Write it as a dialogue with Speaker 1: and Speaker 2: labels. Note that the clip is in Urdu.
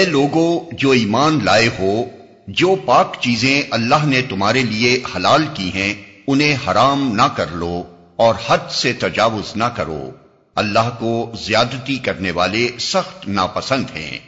Speaker 1: اے لوگو، جو ایمان لائے ہو، جو پاک چیزیں اللہ نے تمہارے لیے حلال کی ہیں، انہیں حرام نہ کر لو اور حد سے تجاوز نہ کرو۔ اللہ کو زیادتی کرنے والے سخت ناپسند ہیں۔